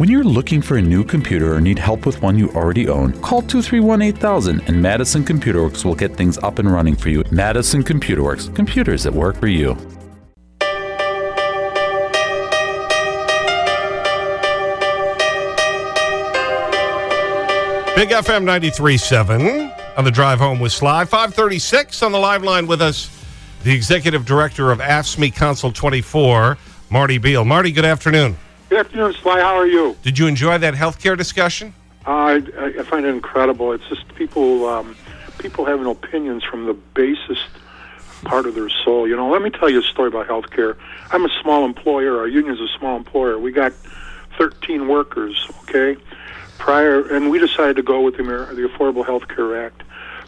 When you're looking for a new computer or need help with one you already own, call 231 8000 and Madison Computer Works will get things up and running for you. Madison Computer Works, computers that work for you. Big FM 93.7 on the drive home with Sly. 536 on the live line with us, the executive director of AFSCME Council 24, Marty Beil. Marty, good afternoon. Good afternoon, Sly. How are you? Did you enjoy that healthcare discussion? Uh, I, I find it incredible. It's just people, um, people having opinions from the basest part of their soul. You know, let me tell you a story about healthcare. I'm a small employer. Our union's a small employer. We got 13 workers, okay? Prior, and we decided to go with the, the Affordable Health Care Act.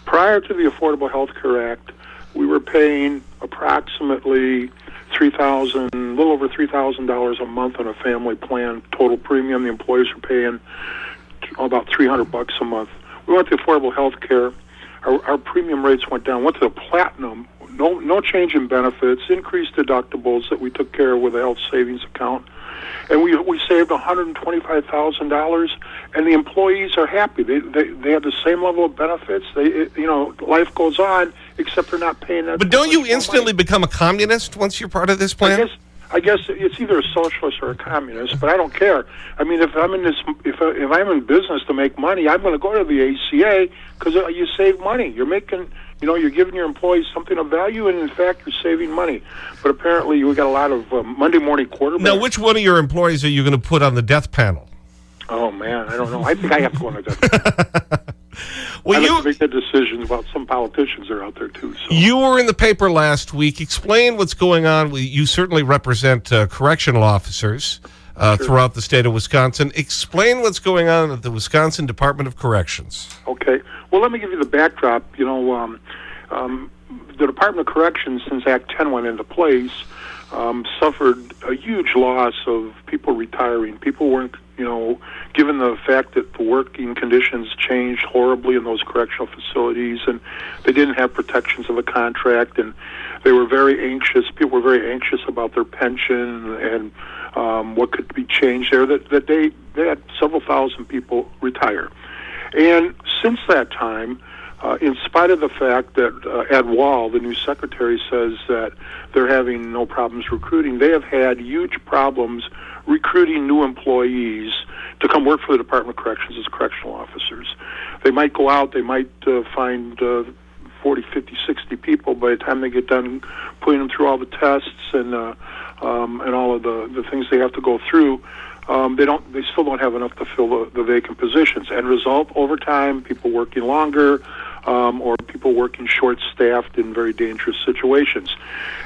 Prior to the Affordable Health Care Act, we were paying approximately three thousand, a little over three thousand dollars a month on a family plan. Total premium, the employees are paying about three hundred bucks a month. We went to affordable health care. Our, our premium rates went down. Went to the platinum. No, no change in benefits. Increased deductibles that we took care of with a health savings account and we we saved one hundred and twenty five thousand dollars, and the employees are happy. They, they they have the same level of benefits. They you know life goes on, except they're not paying that. But don't you instantly become a communist once you're part of this plan? I guess, I guess it's either a socialist or a communist, but I don't care. I mean, if I'm in this, if if I'm in business to make money, I'm going to go to the ACA because you save money. You're making you know, you're giving your employees something of value, and in fact, you're saving money. But apparently, we got a lot of uh, Monday morning quarterbacks. Now, which one of your employees are you going to put on the death panel? Oh, man, I don't know. I think I have to go on the death panel. well, I you have to make that decision about some politicians that are out there, too. So. You were in the paper last week. Explain what's going on. You certainly represent uh, correctional officers. Uh, sure. throughout the state of Wisconsin. Explain what's going on at the Wisconsin Department of Corrections. Okay. Well, let me give you the backdrop. You know, um, um, the Department of Corrections, since Act 10 went into place, um, suffered a huge loss of people retiring. People weren't, you know, given the fact that the working conditions changed horribly in those correctional facilities and they didn't have protections of a contract and they were very anxious. People were very anxious about their pension and um, what could be changed there. That that they they had several thousand people retire, and since that time. Uh, in spite of the fact that uh, Ed Wall, the new secretary, says that they're having no problems recruiting, they have had huge problems recruiting new employees to come work for the Department of Corrections as correctional officers. They might go out, they might uh, find uh, 40, 50, 60 people by the time they get done putting them through all the tests and uh, um, and all of the, the things they have to go through, um, they don't they still don't have enough to fill the, the vacant positions. And result over time, people working longer. Um, or people working short staffed in very dangerous situations.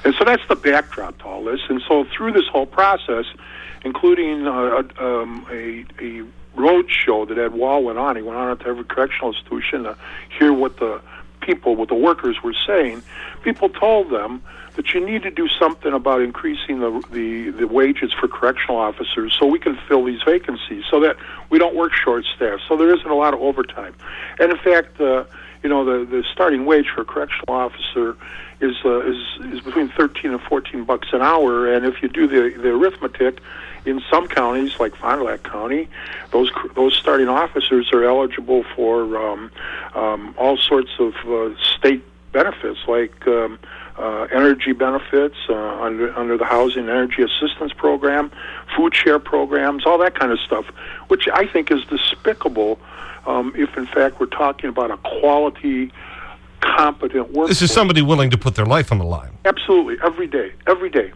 And so that's the backdrop to all this. And so through this whole process, including uh, um, a, a road show that Ed Wall went on, he went on to every correctional institution to hear what the people, what the workers were saying. People told them that you need to do something about increasing the, the, the wages for correctional officers so we can fill these vacancies so that we don't work short staff, so there isn't a lot of overtime. And in fact, uh, you know, the, the starting wage for a correctional officer is, uh, is, is between 13 and 14 bucks an hour, and if you do the, the arithmetic, in some counties, like Fond du Lac County, those those starting officers are eligible for um, um, all sorts of uh, state benefits, like um, uh, energy benefits uh, under under the Housing Energy Assistance Program, food share programs, all that kind of stuff, which I think is despicable. Um, if in fact we're talking about a quality, competent workforce. This is somebody willing to put their life on the line. Absolutely, every day, every day.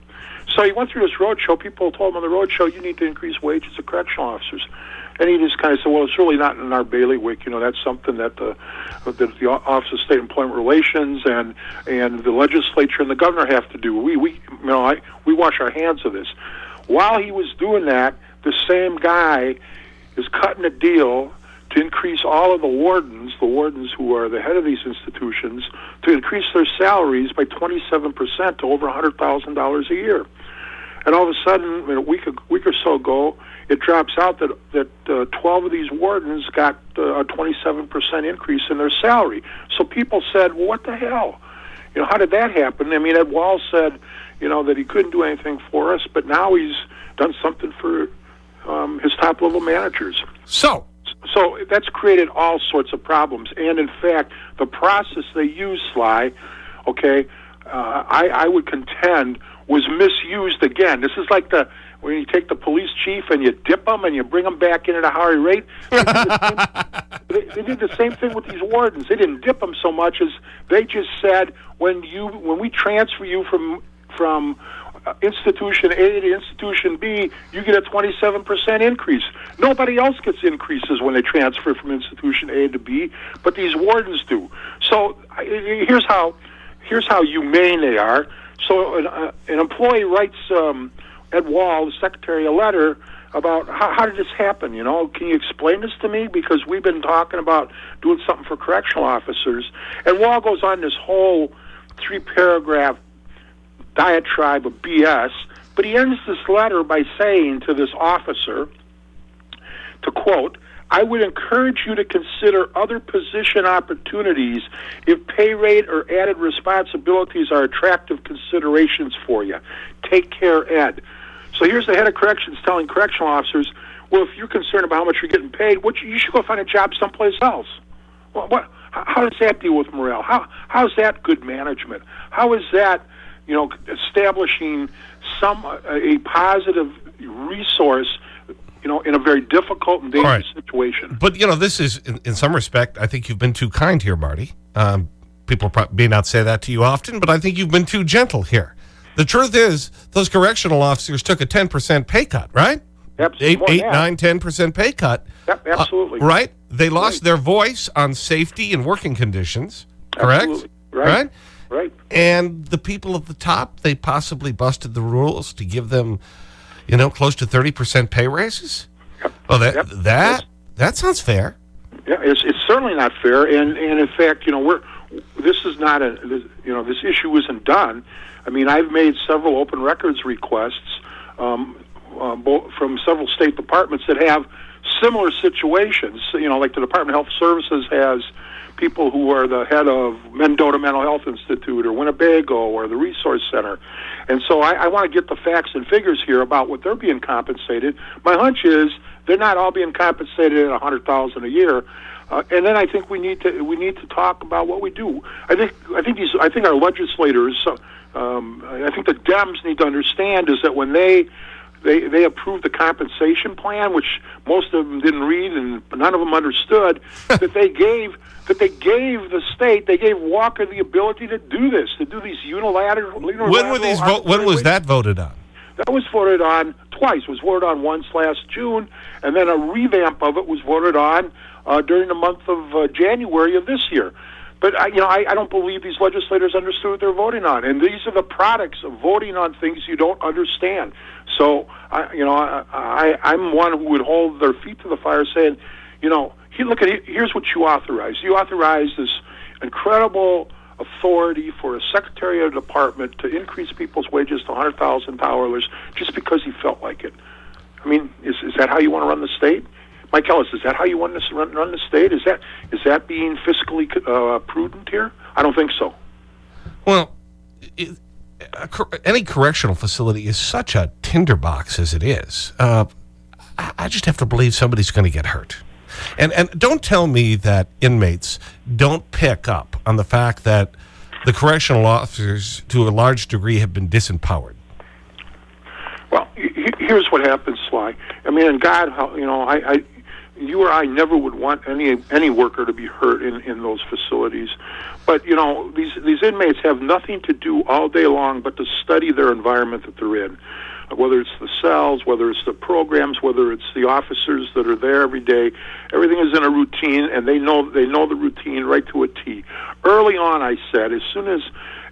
So he went through this road show. People told him on the road show, you need to increase wages of correctional officers. And he just kind of said, well, it's really not in our bailiwick. You know, that's something that the, that the Office of State Employment Relations and, and the legislature and the governor have to do. We, we, you know, I, we wash our hands of this. While he was doing that, the same guy is cutting a deal to increase all of the wardens, the wardens who are the head of these institutions, to increase their salaries by 27% to over $100,000 a year. And all of a sudden, a week, a week or so ago, it drops out that that uh, 12 of these wardens got uh, a 27% increase in their salary. So people said, "Well, what the hell? You know, how did that happen?" I mean, Ed Wall said, you know, that he couldn't do anything for us, but now he's done something for um, his top level managers. So, So that's created all sorts of problems. And in fact, the process they use, Sly, okay, uh, I, I would contend was misused again. This is like the when you take the police chief and you dip them and you bring them back in at a higher rate. They did, the same, they, they did the same thing with these wardens. They didn't dip them so much as they just said when you when we transfer you from from institution A to institution B, you get a 27% increase. Nobody else gets increases when they transfer from institution A to B, but these wardens do. So here's how here's how humane they are. So an, uh, an employee writes um, Ed Wall, the secretary, a letter about how, how did this happen. You know, can you explain this to me? Because we've been talking about doing something for correctional officers, and Wall goes on this whole three paragraph diatribe of BS. But he ends this letter by saying to this officer, to quote, I would encourage you to consider other position opportunities if pay rate or added responsibilities are attractive considerations for you. Take care, Ed. So here's the head of corrections telling correctional officers, well, if you're concerned about how much you're getting paid, what you, should go find a job someplace else. Well, what, how how does that deal with morale? How how is that good management? How is that, you know, establishing some uh, a positive resource, you know, in a very difficult and dangerous right. situation? but you know, this is, in, in some respect, I think you've been too kind here, Marty. Um, people may not say that to you often, but I think you've been too gentle here. The truth is, those correctional officers took a 10% pay cut, right? Absolutely. Eight, More than eight, that. nine, ten percent pay cut. Yep, Uh, absolutely. right? They lost their voice on safety and working conditions. Correct? Absolutely. Right. Right. And the people at the top, they possibly busted the rules to give them, you know, close to 30% pay raises? Oh, that, Yep. that, Yes. that sounds fair. Yeah, it's it's certainly not fair, and and in fact, you know, we're this is not a this, you know this issue isn't done. I mean, I've made several open records requests um, uh, from several state departments that have similar situations. You know, like the Department of Health Services has people who are the head of Mendota Mental Health Institute or Winnebago or the Resource Center. And so I, I want to get the facts and figures here about what they're being compensated. My hunch is they're not all being compensated at a hundred thousand a year. Uh, and then I think we need to we need to talk about what we do. I think I think these I think our legislators, uh, um, I think the Dems need to understand is that when they they they approved the compensation plan, which most of them didn't read and none of them understood, that they gave that they gave the state, they gave Walker the ability to do this, to do these unilateral. When were these when was that voted on? that was voted on twice. It was voted on once last June, and then a revamp of it was voted on uh, during the month of uh, January of this year. But I, you know, I, I don't believe these legislators understood what they're voting on, and these are the products of voting on things you don't understand. So, I, you know, I, I, I'm one who would hold their feet to the fire, saying, you know, he, look at here's what you authorized. You authorized this incredible authority for a secretary of a department to increase people's wages to hundred thousand dollars just because he felt like it. I mean, is is that how you want to run the state? Mike Ellis, is that how you want to run, run the state? Is that is that being fiscally uh, prudent here? I don't think so. Well, it, cor- any correctional facility is such a tinderbox as it is. Uh, I, I just have to believe somebody's going to get hurt. And, and don't tell me that inmates don't pick up on the fact that the correctional officers, to a large degree, have been disempowered. Well, he- he- here's what happens, Sly. I mean, and God, how- you know, I, I, you or I never would want any any worker to be hurt in in those facilities. But you know, these these inmates have nothing to do all day long but to study their environment that they're in. Whether it's the cells, whether it's the programs, whether it's the officers that are there every day, everything is in a routine, and they know they know the routine right to a T. Early on, I said, as soon as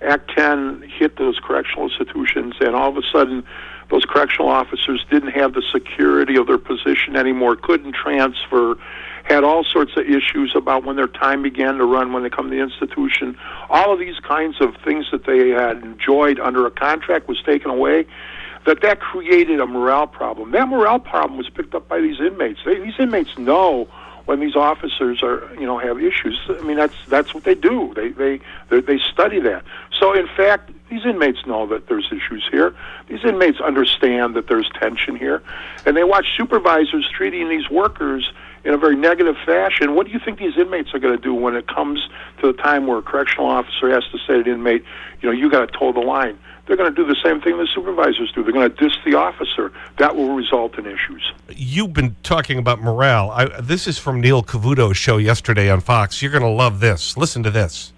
Act 10 hit those correctional institutions, and all of a sudden those correctional officers didn't have the security of their position anymore, couldn't transfer, had all sorts of issues about when their time began to run when they come to the institution. All of these kinds of things that they had enjoyed under a contract was taken away. That that created a morale problem. That morale problem was picked up by these inmates. They, these inmates know when these officers are you know have issues. I mean that's that's what they do. They they they, they study that. So in fact, These inmates know that there's issues here. These inmates understand that there's tension here. And they watch supervisors treating these workers in a very negative fashion. What do you think these inmates are going to do when it comes to the time where a correctional officer has to say to an inmate, you know, you got to toe the line? They're going to do the same thing the supervisors do. They're going to diss the officer. That will result in issues. You've been talking about morale. I, this is from Neil Cavuto's show yesterday on Fox. You're going to love this. Listen to this.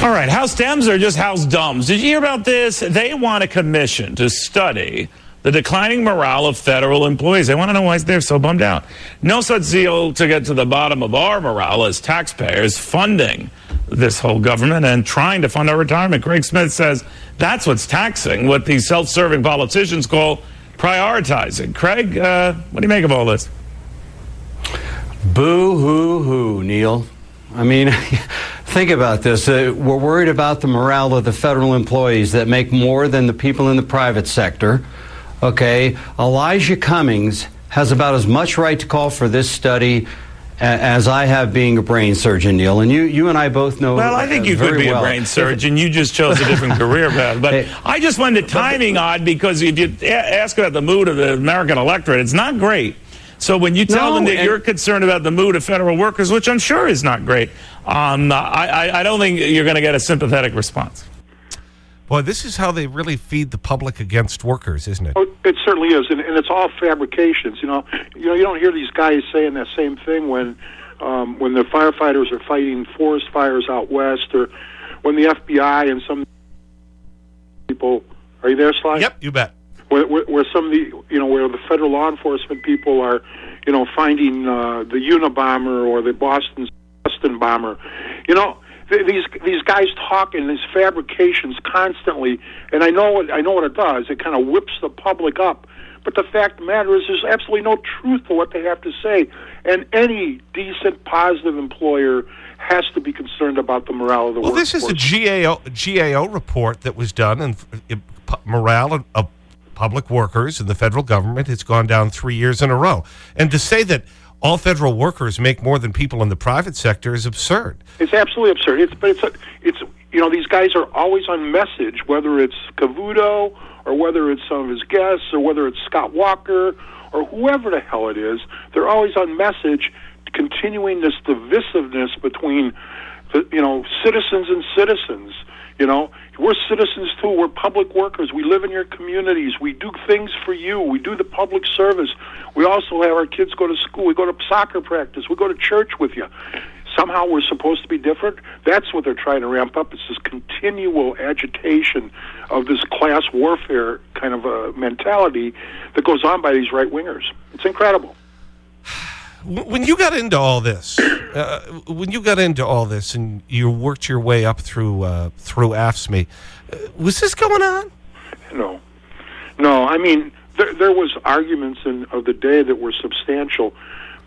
All right, House Dems are just House Dumbs. Did you hear about this? They want a commission to study the declining morale of federal employees. They want to know why they're so bummed out. No such zeal to get to the bottom of our morale as taxpayers funding this whole government and trying to fund our retirement. Craig Smith says that's what's taxing, what these self serving politicians call prioritizing. Craig, uh, what do you make of all this? Boo hoo hoo, Neil. I mean, think about this. Uh, we're worried about the morale of the federal employees that make more than the people in the private sector. Okay, Elijah Cummings has about as much right to call for this study as I have being a brain surgeon, Neil. And you, you and I both know. Well, I think you could be well. a brain surgeon. You just chose a different career path. But hey, I just find the timing odd because if you ask about the mood of the American electorate, it's not great. So when you tell no, them that you're concerned about the mood of federal workers, which I'm sure is not great, um, I, I don't think you're going to get a sympathetic response. Boy, this is how they really feed the public against workers, isn't it? Oh, it certainly is, and, and it's all fabrications. You know, you know, you don't hear these guys saying that same thing when um, when the firefighters are fighting forest fires out west, or when the FBI and some people. Are you there, Sly? Yep, you bet. Where, where, where some of the you know where the federal law enforcement people are, you know, finding uh, the Unabomber or the Boston Boston bomber. You know, these these guys talk in these fabrications constantly, and I know what I know what it does. It kind of whips the public up. But the fact of the matter is, there's absolutely no truth to what they have to say. And any decent, positive employer has to be concerned about the morale of the well, workforce. this is a GAO, GAO report that was done, and morale of, of public workers in the federal government has gone down three years in a row. And to say that all federal workers make more than people in the private sector is absurd. It's absolutely absurd. It's, but it's, a, it's, you know, these guys are always on message, whether it's Cavuto or whether it's some of his guests or whether it's Scott Walker or whoever the hell it is. They're always on message, continuing this divisiveness between, the, you know, citizens and citizens. You know, we're citizens too. We're public workers. We live in your communities. We do things for you. We do the public service. We also have our kids go to school. We go to soccer practice. We go to church with you. Somehow we're supposed to be different. That's what they're trying to ramp up. It's this continual agitation of this class warfare kind of a mentality that goes on by these right wingers. It's incredible when you got into all this, uh, when you got into all this and you worked your way up through uh, through AFSCME, uh, was this going on? No, no. I mean, there, there was arguments in, of the day that were substantial,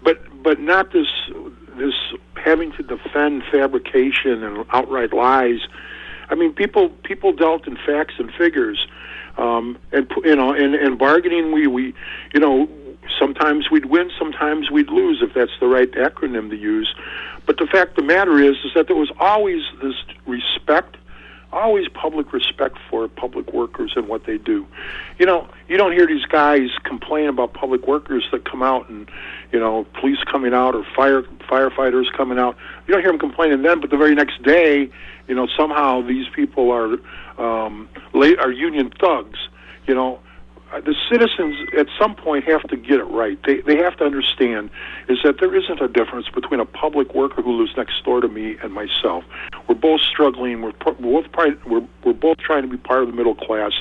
but but not this this having to defend fabrication and outright lies. I mean, people people dealt in facts and figures, um, and you know, in, in bargaining, we we you know sometimes we'd win, sometimes we'd lose, if that's the right acronym to use. But the fact of the matter is, is that there was always this respect, always public respect for public workers and what they do. You know, you don't hear these guys complain about public workers that come out and, you know, police coming out or fire firefighters coming out. You don't hear them complaining then, but the very next day, you know, somehow these people are um, late, are union thugs. You know, Uh, the citizens at some point have to get it right. They they have to understand is that there isn't a difference between a public worker who lives next door to me and myself. We're both struggling. We're, we're both we're we're both trying to be part of the middle class.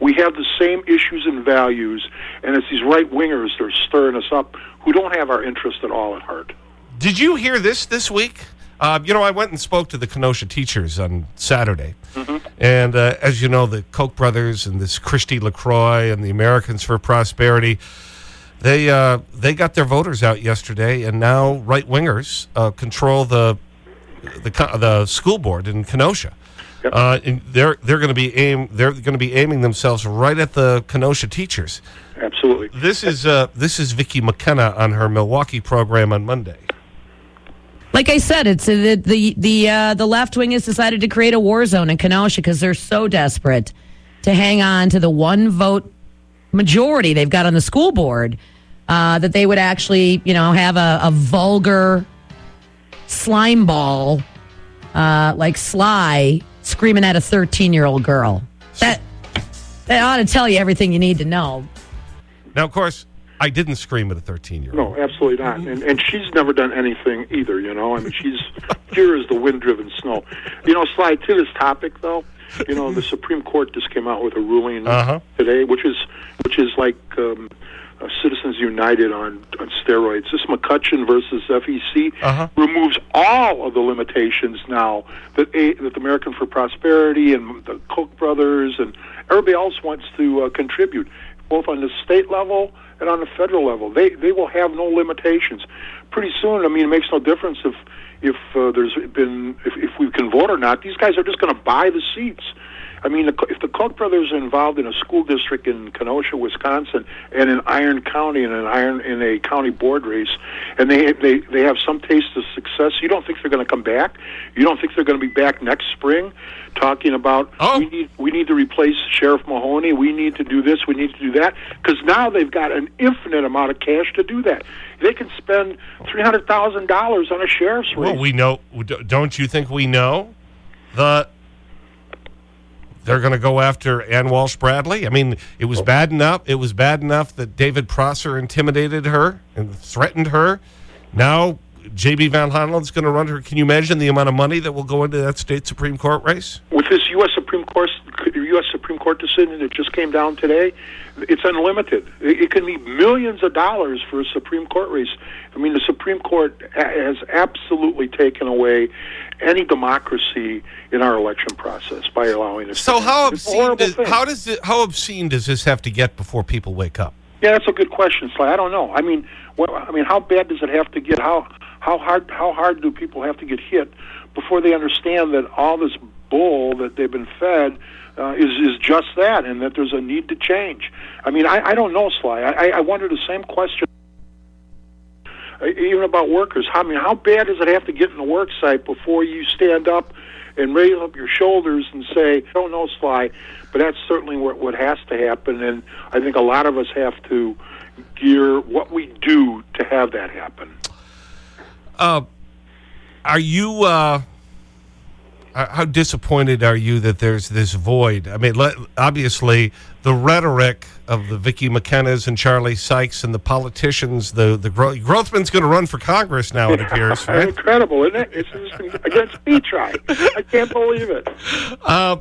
We have the same issues and values, and it's these right wingers that are stirring us up who don't have our interest at all at heart. Did you hear this this week? Uh, you know, I went and spoke to the Kenosha teachers on Saturday. -hmm. And uh, as you know, the Koch brothers and this Kristi LaCroix and the Americans for Prosperity, they, uh, they got their voters out yesterday, and now right wingers uh, control the, the, the school board in Kenosha. Yep. Uh, and they're they're going to be aim they're going to be aiming themselves right at the Kenosha teachers. Absolutely. This is uh, this is Vicki McKenna on her Milwaukee program on Monday. Like I said, it's uh, the the the, uh, the left wing has decided to create a war zone in Kenosha because they're so desperate to hang on to the one vote majority they've got on the school board uh, that they would actually, you know, have a, a vulgar slime ball uh, like Sly screaming at a 13 year old girl. That that ought to tell you everything you need to know. Now, of course, I didn't scream at a 13 year old. No, absolutely not. And, and she's never done anything either, you know. I mean, she's pure as the wind driven snow. You know, Sly, to this topic, though, you know, the Supreme Court just came out with a ruling Uh-huh. today, which is which is like um, uh, Citizens United on, on steroids. This McCutcheon versus FEC Uh-huh. removes all of the limitations now that, a, that the American for Prosperity and the Koch brothers and everybody else wants to uh, contribute, both on the state level and on the federal level. They they will have no limitations. Pretty soon, I mean, it makes no difference if if uh, there's been if, if we can vote or not. These guys are just going to buy the seats. I mean, the, if the Koch brothers are involved in a school district in Kenosha, Wisconsin, and in Iron County in an iron in a county board race, and they they they have some taste of success, you don't think they're going to come back? You don't think they're going to be back next spring, talking about Oh. we need we need to replace Sheriff Mahoney, we need to do this, we need to do that, because now they've got an infinite amount of cash to do that. They can spend three hundred thousand dollars on a sheriff's race. Well, we know. Don't you think we know that they're going to go after Ann Walsh Bradley? I mean, it was oh. bad enough. It was bad enough that David Prosser intimidated her and threatened her. Now, J.B. Van Hollen's going to run her. Can you imagine the amount of money that will go into that state Supreme Court race? with this U.S. Supreme Court U.S. Supreme Court decision that just came down today, it's unlimited. It, can be millions of dollars for a Supreme Court race. I mean, the Supreme Court has absolutely taken away any democracy in our election process by allowing this. So how happen. It's a obscene does, how does it, how obscene does this have to get before people wake up? Yeah, that's a good question, Sly. I don't know. I mean, what, I mean, how bad does it have to get? How how hard how hard do people have to get hit before they understand that all this bull that they've been fed uh, is is just that, and that there's a need to change? I mean, I, I don't know, Sly. I, I- wonder the same question. uh, Even about workers, how I mean, how bad does it have to get in the work site before you stand up and raise up your shoulders and say, "I don't know, Sly," but that's certainly what what has to happen, and I think a lot of us have to gear what we do to have that happen. Uh, are you, uh, how disappointed are you that there's this void? I mean, le obviously, the rhetoric of the Vicki McKenna's and Charlie Sykes and the politicians, the, the Gro Grothman's going to run for Congress now, it appears, right? Incredible, isn't it? It's against me, try. I can't believe it. Uh,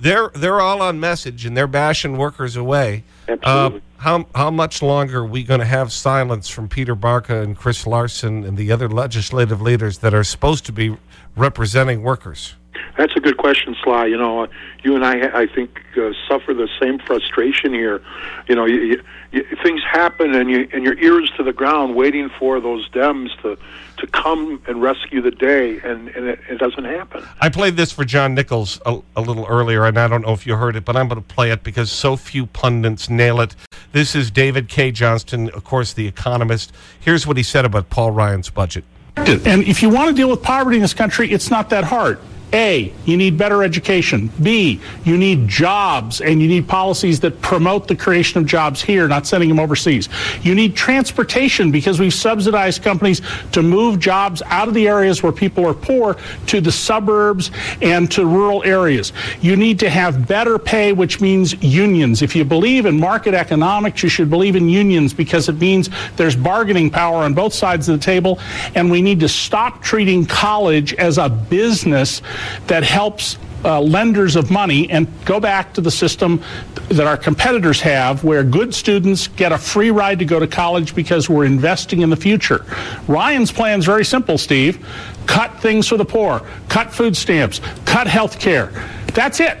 they're, they're all on message and they're bashing workers away. Absolutely. How, how much longer are we going to have silence from Peter Barca and Chris Larson and the other legislative leaders that are supposed to be representing workers? That's a good question, Sly. You know, uh, you and I, I think, uh, suffer the same frustration here. You know, you, you, you, things happen, and you and your ears to the ground, waiting for those Dems to to come and rescue the day, and, and it, it doesn't happen. I played this for John Nichols a, a little earlier, and I don't know if you heard it, but I'm going to play it because so few pundits nail it. This is David Cay Johnston, of course, the economist. Here's what he said about Paul Ryan's budget. And if you want to deal with poverty in this country, it's not that hard. A, you need better education. B, you need jobs and you need policies that promote the creation of jobs here, not sending them overseas. You need transportation because we've subsidized companies to move jobs out of the areas where people are poor to the suburbs and to rural areas. You need to have better pay, which means unions. If you believe in market economics, you should believe in unions because it means there's bargaining power on both sides of the table, and we need to stop treating college as a business that helps uh, lenders of money and go back to the system that our competitors have where good students get a free ride to go to college because we're investing in the future. Ryan's plan is very simple, Steve. Cut things for the poor, cut food stamps, cut health care. That's it.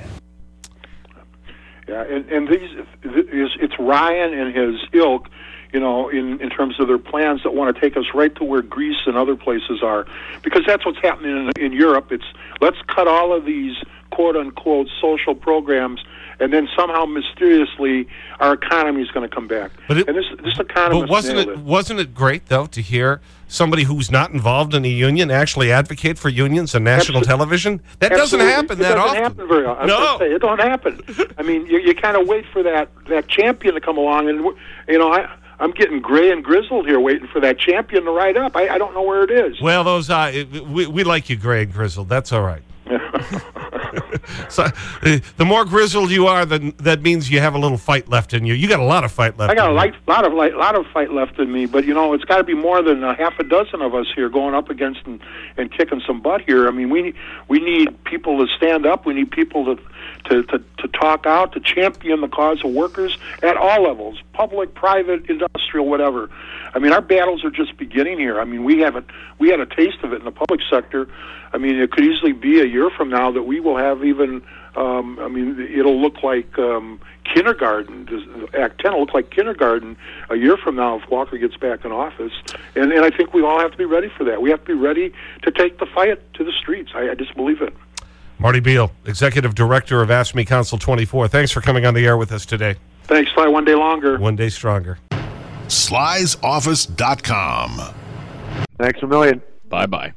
Yeah, and, and these it's, it's Ryan and his ilk, you know, in in terms of their plans that want to take us right to where Greece and other places are, because that's what's happening in, in Europe. It's let's cut all of these quote unquote social programs and then somehow mysteriously our economy is going to come back. But it- and this this economist But wasn't nailed it, wasn't it great, though, to hear somebody who's not involved in a union actually advocate for unions on national Absol- television? That doesn't Absolutely. happen it that doesn't often. happen very often. No. say, it don't happen. I mean, you, you kind of wait for that that champion to come along, and you know, I I'm getting gray and grizzled here, waiting for that champion to ride up. I, I don't know where it is. Well, those uh, we, we like you, gray and grizzled. That's all right. So, uh, the more grizzled you are, then that means you have a little fight left in you. You got a lot of fight left. I got a light, lot of light, lot of fight left in me, but you know it's got to be more than a half a dozen of us here going up against and, and kicking some butt here. I mean, we we need people to stand up. We need people to, to to to talk out, to champion the cause of workers at all levels, public, private, industrial, whatever. I mean, our battles are just beginning here. I mean, we haven't we had a taste of it in the public sector. I mean, it could easily be a year from now that we will have even. Um, I mean, it'll look like um, kindergarten. Does- Act 10 will look like kindergarten a year from now if Walker gets back in office. And, and I think we all have to be ready for that. We have to be ready to take the fight to the streets. I, I just believe it. Marty Beil, Executive Director of AFSCME Council 24. Thanks for coming on the air with us today. Thanks. Fly one day longer. One day stronger. Sly'sOffice.com. Thanks a million. Bye bye.